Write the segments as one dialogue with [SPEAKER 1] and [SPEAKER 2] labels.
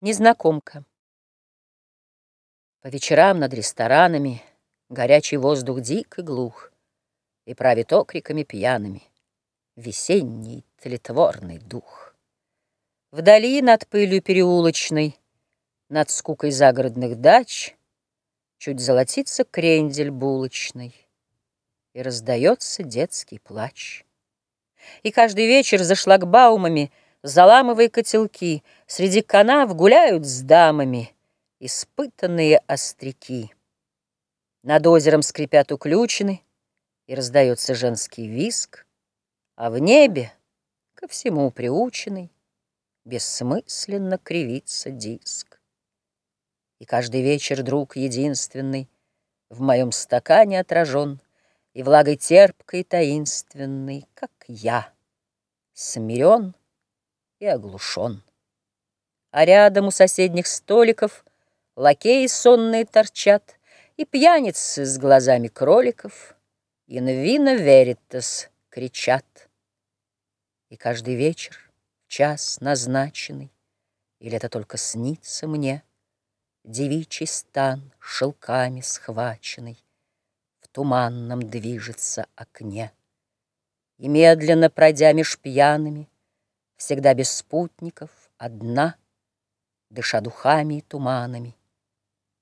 [SPEAKER 1] Незнакомка. По вечерам над ресторанами Горячий воздух дик и глух, И правит окриками пьяными Весенний тлетворный дух. Вдали над пылью переулочной, Над скукой загородных дач Чуть золотится крендель булочный, И раздается детский плач. И каждый вечер за шлагбаумами — Заламывая котелки, Среди канав гуляют с дамами Испытанные остряки. Над озером скрипят уключены, И раздается женский виск, А в небе, ко всему приученный, Бессмысленно кривится диск. И каждый вечер друг единственный В моем стакане отражен, И влагой терпкой таинственной, Как я, смирен и оглушен. А рядом у соседних столиков Лакеи сонные торчат, И пьяницы с глазами кроликов «Инвина веритас» кричат. И каждый вечер, час назначенный, Или это только снится мне, Девичий стан шелками схваченный В туманном движется окне. И медленно пройдя меж пьяными, Всегда без спутников, одна, Дыша духами и туманами,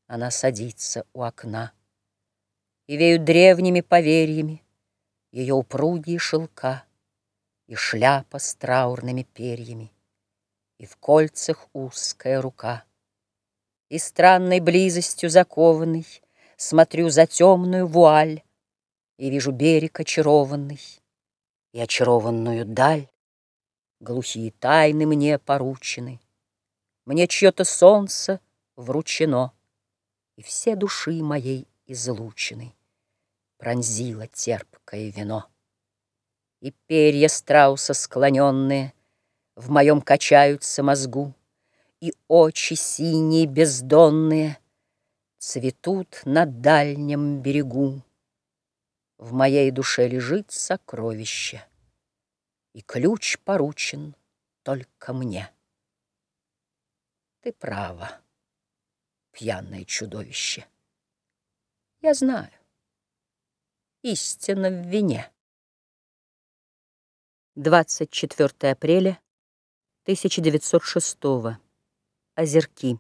[SPEAKER 1] Она садится у окна. И веют древними поверьями Ее упругие шелка И шляпа с траурными перьями, И в кольцах узкая рука. И странной близостью закованный Смотрю за темную вуаль И вижу берег очарованный И очарованную даль. Глухие тайны мне поручены, Мне чье-то солнце вручено, И все души моей излучены Пронзило терпкое вино. И перья страуса склоненные В моем качаются мозгу, И очи синие бездонные Цветут на дальнем берегу. В моей душе лежит сокровище — и ключ поручен только мне. Ты права, пьяное чудовище. Я знаю, истина в вине. 24 апреля 1906 Озерки.